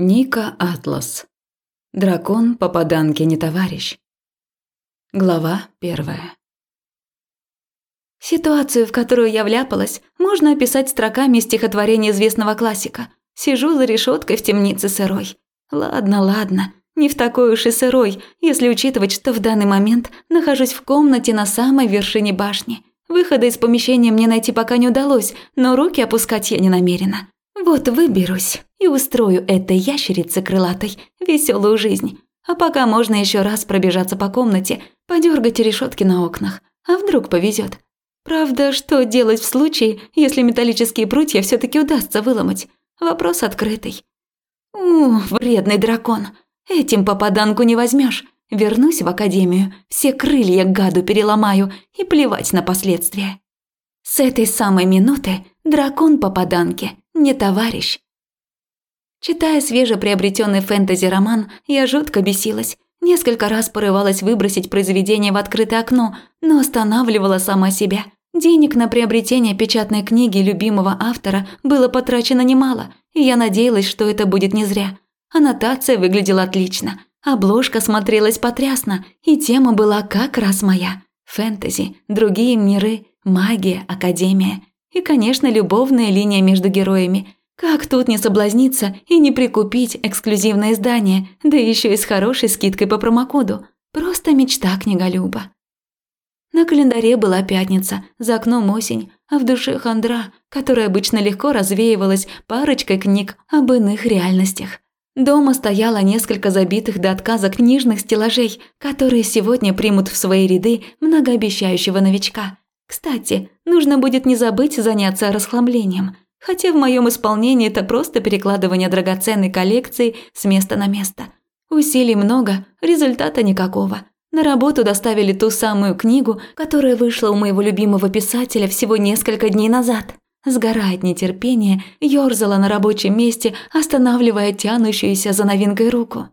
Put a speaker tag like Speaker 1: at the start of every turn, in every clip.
Speaker 1: Ника Атлас. Дракон попаданки не товарищ. Глава первая.
Speaker 2: Ситуацию, в которую я вляпалась, можно описать строками стихотворения известного классика. Сижу за решеткой в темнице сырой. Ладно, ладно, не в такой уж и сырой, если учитывать, что в данный момент нахожусь в комнате на самой вершине башни. Выхода из помещения мне найти пока не удалось, но руки опускать я не намерена. Вот выберусь устрою этой ящерице крылатой веселую жизнь. А пока можно еще раз пробежаться по комнате, подергать решетки на окнах. А вдруг повезет. Правда, что делать в случае, если металлические прутья все таки удастся выломать? Вопрос открытый. У, вредный дракон. Этим попаданку не возьмешь. Вернусь в академию, все крылья гаду переломаю и плевать на последствия. С этой самой минуты дракон попаданки не товарищ. Читая свежеприобретенный фэнтези-роман, я жутко бесилась. Несколько раз порывалась выбросить произведение в открытое окно, но останавливала сама себя. Денег на приобретение печатной книги любимого автора было потрачено немало, и я надеялась, что это будет не зря. Аннотация выглядела отлично, обложка смотрелась потрясно, и тема была как раз моя. Фэнтези, другие миры, магия, академия. И, конечно, любовная линия между героями. Как тут не соблазниться и не прикупить эксклюзивное издание, да еще и с хорошей скидкой по промокоду. Просто мечта книголюба. На календаре была пятница, за окном осень, а в душе хандра, которая обычно легко развеивалась парочкой книг об иных реальностях. Дома стояло несколько забитых до отказа книжных стеллажей, которые сегодня примут в свои ряды многообещающего новичка. Кстати, нужно будет не забыть заняться расхламлением, хотя в моем исполнении это просто перекладывание драгоценной коллекции с места на место. Усилий много, результата никакого. На работу доставили ту самую книгу, которая вышла у моего любимого писателя всего несколько дней назад. Сгорает нетерпение, ёрзала на рабочем месте, останавливая тянущуюся за новинкой руку.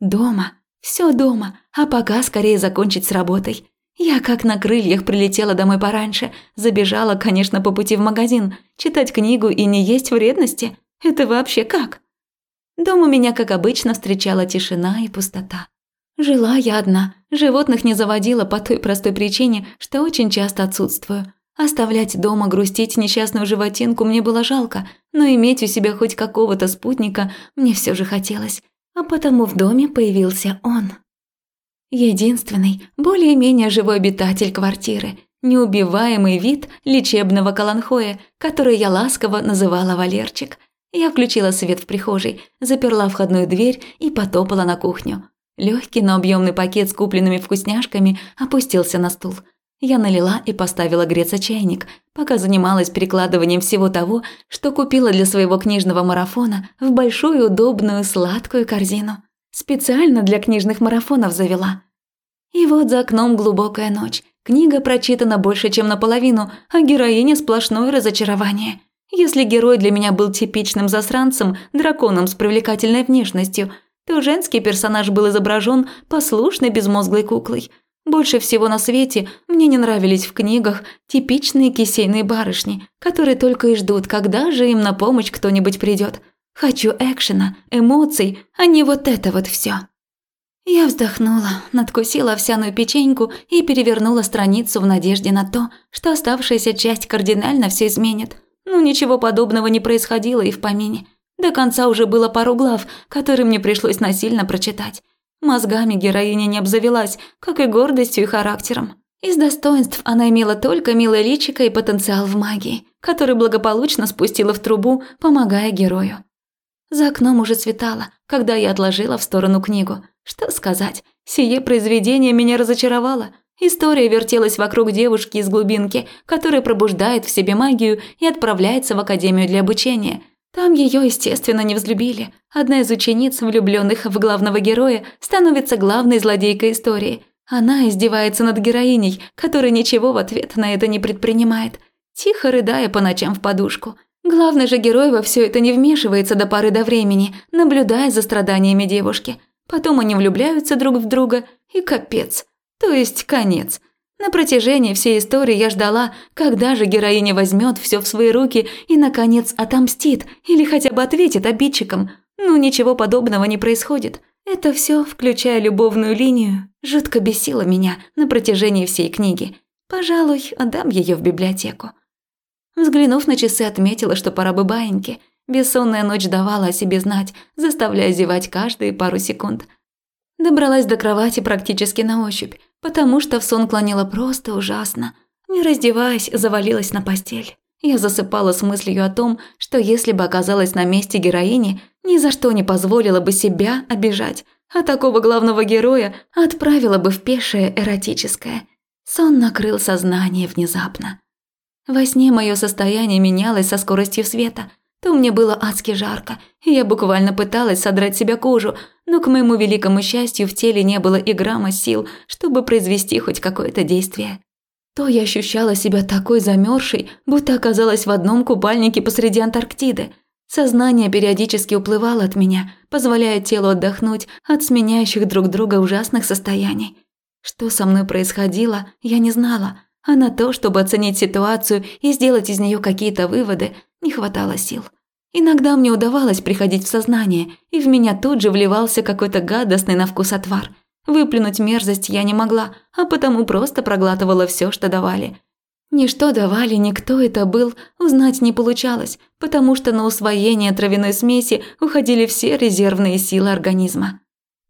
Speaker 2: Дома, все дома, а пока скорее закончить с работой. Я как на крыльях прилетела домой пораньше, забежала, конечно, по пути в магазин. Читать книгу и не есть вредности – это вообще как? Дома меня, как обычно, встречала тишина и пустота. Жила я одна, животных не заводила по той простой причине, что очень часто отсутствую. Оставлять дома грустить несчастную животинку мне было жалко, но иметь у себя хоть какого-то спутника мне все же хотелось. А потому в доме появился он. Единственный, более-менее живой обитатель квартиры, неубиваемый вид лечебного каланхоя, который я ласково называла Валерчик. Я включила свет в прихожей, заперла входную дверь и потопала на кухню. Легкий, но объемный пакет с купленными вкусняшками опустился на стул. Я налила и поставила греться чайник, пока занималась перекладыванием всего того, что купила для своего книжного марафона в большую удобную сладкую корзину. Специально для книжных марафонов завела. И вот за окном глубокая ночь. Книга прочитана больше, чем наполовину, а героиня сплошное разочарование. Если герой для меня был типичным засранцем, драконом с привлекательной внешностью, то женский персонаж был изображен послушной безмозглой куклой. Больше всего на свете мне не нравились в книгах типичные кисейные барышни, которые только и ждут, когда же им на помощь кто-нибудь придет. Хочу экшена, эмоций, а не вот это вот все. Я вздохнула, надкусила овсяную печеньку и перевернула страницу в надежде на то, что оставшаяся часть кардинально все изменит. Но ничего подобного не происходило и в помине. До конца уже было пару глав, которые мне пришлось насильно прочитать. Мозгами героиня не обзавелась, как и гордостью и характером. Из достоинств она имела только милое личико и потенциал в магии, который благополучно спустила в трубу, помогая герою. За окном уже светало, когда я отложила в сторону книгу. Что сказать, сие произведение меня разочаровало. История вертелась вокруг девушки из глубинки, которая пробуждает в себе магию и отправляется в академию для обучения. Там ее, естественно, не взлюбили. Одна из учениц, влюбленных в главного героя, становится главной злодейкой истории. Она издевается над героиней, которая ничего в ответ на это не предпринимает, тихо рыдая по ночам в подушку – Главный же герой во все это не вмешивается до поры до времени, наблюдая за страданиями девушки. Потом они влюбляются друг в друга, и капец. То есть конец. На протяжении всей истории я ждала, когда же героиня возьмет все в свои руки и, наконец, отомстит или хотя бы ответит обидчикам. но ничего подобного не происходит. Это все, включая любовную линию, жутко бесило меня на протяжении всей книги. Пожалуй, отдам ее в библиотеку. Взглянув на часы, отметила, что пора бы баиньки. Бессонная ночь давала о себе знать, заставляя зевать каждые пару секунд. Добралась до кровати практически на ощупь, потому что в сон клонила просто ужасно. Не раздеваясь, завалилась на постель. Я засыпала с мыслью о том, что если бы оказалась на месте героини, ни за что не позволила бы себя обижать, а такого главного героя отправила бы в пешее эротическое. Сон накрыл сознание внезапно. Во сне мое состояние менялось со скоростью света. То мне было адски жарко, и я буквально пыталась содрать себя кожу, но к моему великому счастью в теле не было и грамма сил, чтобы произвести хоть какое-то действие то я ощущала себя такой замерзшей, будто оказалась в одном купальнике посреди Антарктиды. Сознание периодически уплывало от меня, позволяя телу отдохнуть от сменяющих друг друга ужасных состояний. Что со мной происходило, я не знала, а на то, чтобы оценить ситуацию и сделать из нее какие-то выводы, не хватало сил. Иногда мне удавалось приходить в сознание, и в меня тут же вливался какой-то гадостный на вкус отвар – Выплюнуть мерзость я не могла, а потому просто проглатывала все, что давали. Ни что давали, ни кто это был, узнать не получалось, потому что на усвоение травяной смеси уходили все резервные силы организма.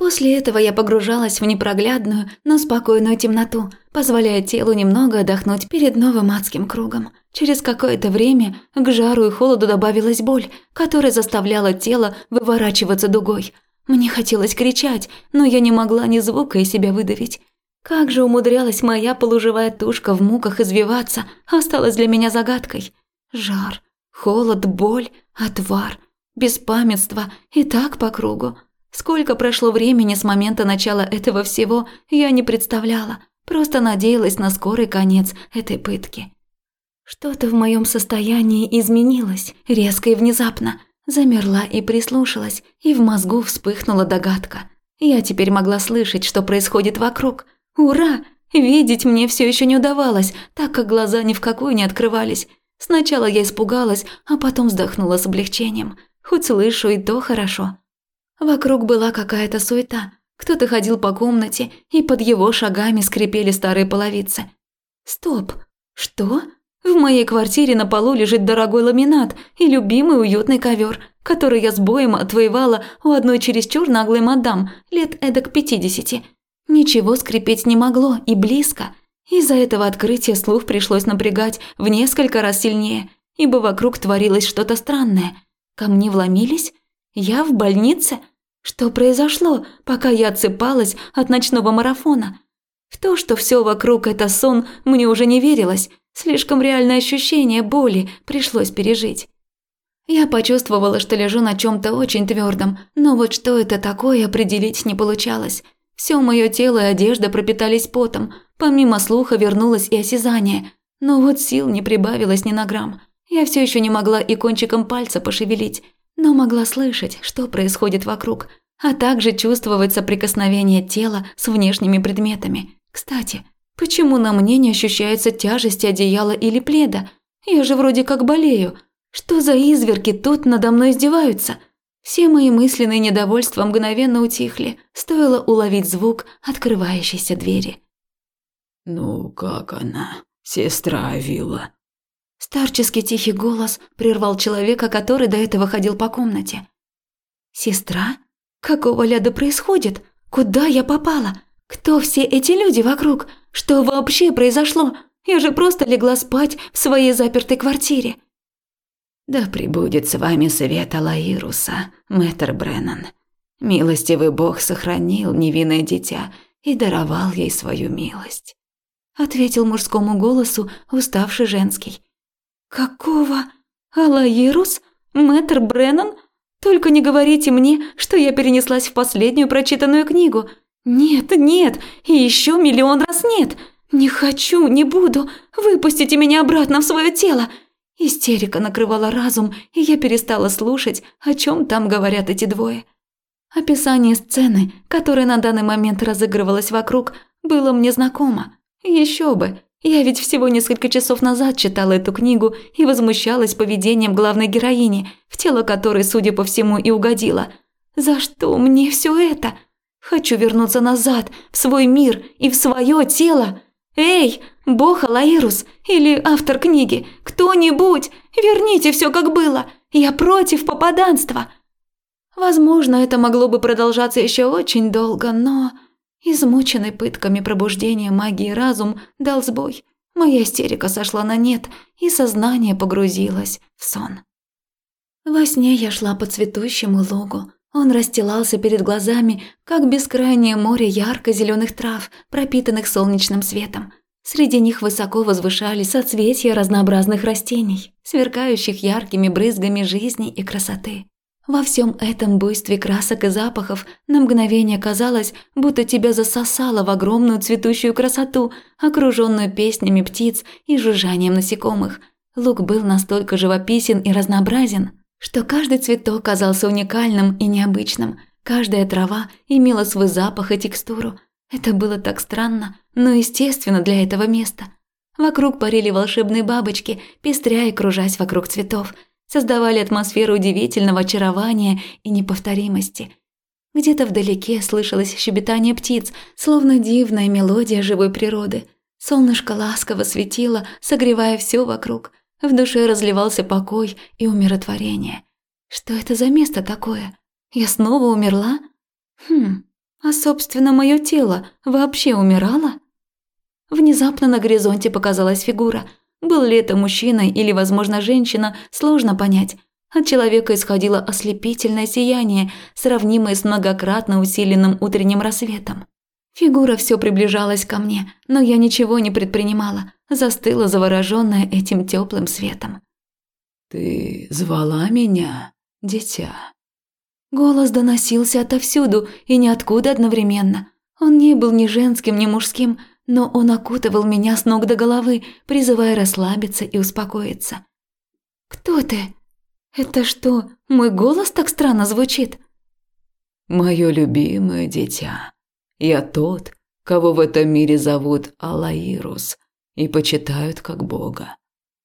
Speaker 2: После этого я погружалась в непроглядную, но спокойную темноту, позволяя телу немного отдохнуть перед новым адским кругом. Через какое-то время к жару и холоду добавилась боль, которая заставляла тело выворачиваться дугой – мне хотелось кричать, но я не могла ни звука из себя выдавить. Как же умудрялась моя полуживая тушка в муках извиваться, осталась для меня загадкой. Жар, холод, боль, отвар, беспамятство и так по кругу. Сколько прошло времени с момента начала этого всего, я не представляла, просто надеялась на скорый конец этой пытки. Что-то в моем состоянии изменилось, резко и внезапно – Замерла и прислушалась, и в мозгу вспыхнула догадка. Я теперь могла слышать, что происходит вокруг. Ура! Видеть мне все еще не удавалось, так как глаза ни в какую не открывались. Сначала я испугалась, а потом вздохнула с облегчением. Хоть слышу, и то хорошо. Вокруг была какая-то суета. Кто-то ходил по комнате, и под его шагами скрипели старые половицы. Стоп! Что? В моей квартире на полу лежит дорогой ламинат и любимый уютный ковер, который я с боем отвоевала у одной чересчур наглой мадам лет эдак пятидесяти. Ничего скрипеть не могло и близко. Из-за этого открытия слух пришлось напрягать в несколько раз сильнее, ибо вокруг творилось что-то странное. Ко мне вломились? Я в больнице? Что произошло, пока я отсыпалась от ночного марафона? В то, что все вокруг это сон, мне уже не верилось. Слишком реальное ощущение боли пришлось пережить. Я почувствовала, что лежу на чем-то очень твердом, но вот что это такое определить не получалось. Все мое тело и одежда пропитались потом, помимо слуха вернулось и осязание, но вот сил не прибавилось ни на грамм. Я все еще не могла и кончиком пальца пошевелить, но могла слышать, что происходит вокруг, а также чувствовать соприкосновение тела с внешними предметами. Кстати, Почему на мне не ощущается тяжесть одеяла или пледа? Я же вроде как болею. Что за изверги тут надо мной издеваются? Все мои мысленные недовольства мгновенно утихли, стоило уловить звук открывающейся двери.
Speaker 3: «Ну, как она, сестра Вилла?»
Speaker 2: Старческий тихий голос прервал человека, который до этого ходил по комнате. «Сестра? Какого ляда происходит? Куда я попала? Кто все эти люди вокруг? Что вообще произошло? Я же просто легла спать в своей запертой квартире.
Speaker 3: Да пребудет с вами света Лаируса, мэтр Бреннан. Милостивый Бог сохранил невинное дитя и даровал ей свою милость.
Speaker 2: Ответил мужскому голосу уставший женский. Какого? Алаирус? Мэтр Бреннан? Только не говорите мне, что я перенеслась в последнюю прочитанную книгу – «Нет, нет, и еще миллион раз нет! Не хочу, не буду! Выпустите меня обратно в свое тело!» Истерика накрывала разум, и я перестала слушать, о чем там говорят эти двое. Описание сцены, которая на данный момент разыгрывалась вокруг, было мне знакомо. Еще бы, я ведь всего несколько часов назад читала эту книгу и возмущалась поведением главной героини, в тело которой, судя по всему, и угодила – За что мне все это? Хочу вернуться назад, в свой мир и в свое тело. Эй, бог Алаирус или автор книги, кто-нибудь, верните все как было. Я против попаданства. Возможно, это могло бы продолжаться еще очень долго, но измученный пытками пробуждения магии разум дал сбой. Моя истерика сошла на нет, и сознание погрузилось в сон. Во сне я шла по цветущему лугу. Он расстилался перед глазами, как бескрайнее море ярко зеленых трав, пропитанных солнечным светом. Среди них высоко возвышались соцветия разнообразных растений, сверкающих яркими брызгами жизни и красоты. Во всем этом буйстве красок и запахов на мгновение казалось, будто тебя засосало в огромную цветущую красоту, окруженную песнями птиц и жужжанием насекомых. Луг был настолько живописен и разнообразен, что каждый цветок казался уникальным и необычным, каждая трава имела свой запах и текстуру. Это было так странно, но естественно для этого места. Вокруг парили волшебные бабочки, пестря и кружась вокруг цветов, создавали атмосферу удивительного очарования и неповторимости. Где-то вдалеке слышалось щебетание птиц, словно дивная мелодия живой природы. Солнышко ласково светило, согревая все вокруг – в душе разливался покой и умиротворение. Что это за место такое? Я снова умерла? Хм, а собственно мое тело вообще умирало? Внезапно на горизонте показалась фигура. Был ли это мужчина или, возможно, женщина, сложно понять. От человека исходило ослепительное сияние, сравнимое с многократно усиленным утренним рассветом. Фигура все приближалась ко мне, но я ничего не предпринимала, застыла завороженная этим теплым светом.
Speaker 3: «Ты звала меня, дитя?»
Speaker 2: Голос доносился отовсюду и ниоткуда одновременно. Он не был ни женским, ни мужским, но он окутывал меня с ног до головы, призывая расслабиться и успокоиться. «Кто ты? Это что, мой голос так странно звучит?»
Speaker 3: «Мое любимое дитя», я тот, кого в этом мире зовут Алаирус и почитают как бога.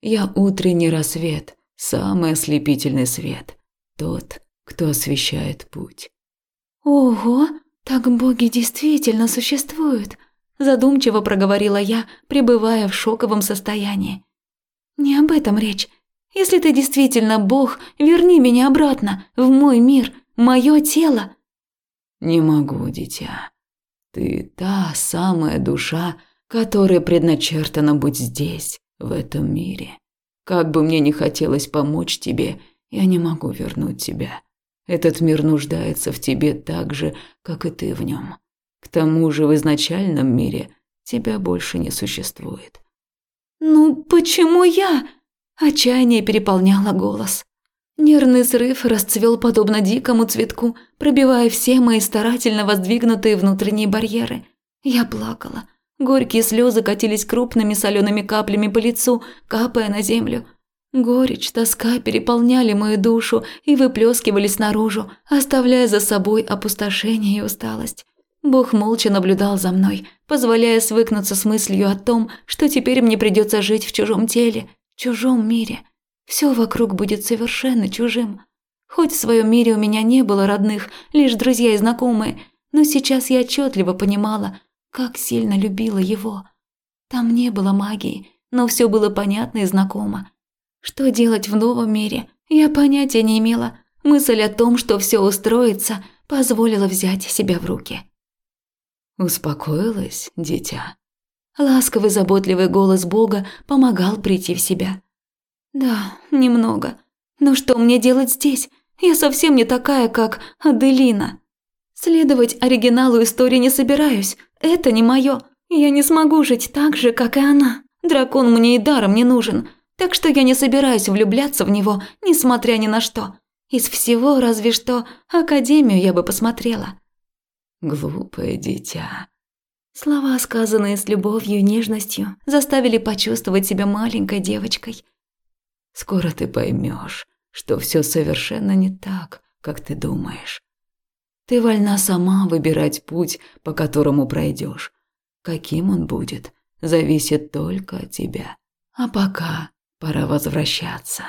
Speaker 3: Я утренний рассвет, самый ослепительный свет, тот, кто освещает путь.
Speaker 2: Ого, так боги действительно существуют, задумчиво проговорила я, пребывая в шоковом состоянии. Не об этом речь. Если ты действительно бог, верни меня обратно в мой мир, мое тело.
Speaker 3: Не могу, дитя. Ты та самая душа, которая предначертана быть здесь, в этом мире. Как бы мне ни хотелось помочь тебе, я не могу вернуть тебя. Этот мир нуждается в тебе так же, как и ты в нем. К тому же в изначальном мире тебя больше не существует.
Speaker 2: Ну почему я? Отчаяние переполняло голос. Нервный срыв расцвел подобно дикому цветку, пробивая все мои старательно воздвигнутые внутренние барьеры. Я плакала. Горькие слезы катились крупными солеными каплями по лицу, капая на землю. Горечь, тоска переполняли мою душу и выплескивались наружу, оставляя за собой опустошение и усталость. Бог молча наблюдал за мной, позволяя свыкнуться с мыслью о том, что теперь мне придется жить в чужом теле, чужом мире. Все вокруг будет совершенно чужим. Хоть в своем мире у меня не было родных, лишь друзья и знакомые, но сейчас я отчетливо понимала, как сильно любила его. Там не было магии, но все было понятно и знакомо. Что делать в новом мире, я понятия не имела. Мысль о том, что все устроится, позволила взять себя в руки.
Speaker 3: «Успокоилась, дитя?»
Speaker 2: Ласковый заботливый голос Бога помогал прийти в себя. Да, немного. Но что мне делать здесь? Я совсем не такая, как Аделина. Следовать оригиналу истории не собираюсь. Это не мое. Я не смогу жить так же, как и она. Дракон мне и даром не нужен. Так что я не собираюсь влюбляться в него, несмотря ни на что. Из всего разве что Академию я бы посмотрела.
Speaker 3: Глупое дитя.
Speaker 2: Слова, сказанные с любовью и нежностью, заставили почувствовать себя маленькой девочкой –
Speaker 3: Скоро ты поймешь, что все совершенно не так, как ты думаешь. Ты вольна сама выбирать путь, по которому пройдешь. Каким он будет, зависит только от тебя. А пока пора возвращаться.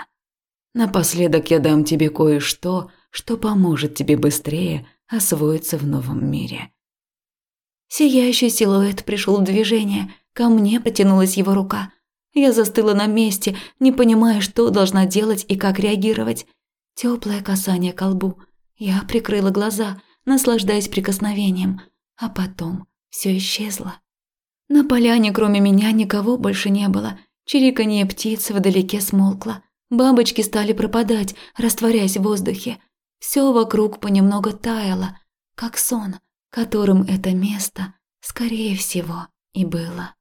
Speaker 3: Напоследок я дам тебе кое-что,
Speaker 1: что поможет тебе быстрее освоиться в новом мире.
Speaker 2: Сияющий силуэт пришел в движение, ко мне потянулась его рука. Я застыла на месте, не понимая, что должна делать и как реагировать. Теплое касание к лбу. Я прикрыла глаза, наслаждаясь прикосновением, а потом все исчезло. На поляне кроме меня никого больше не было. Чириканье птиц вдалеке смолкло. Бабочки стали пропадать, растворяясь в воздухе. Все вокруг понемногу таяло, как сон, которым это место, скорее всего, и было.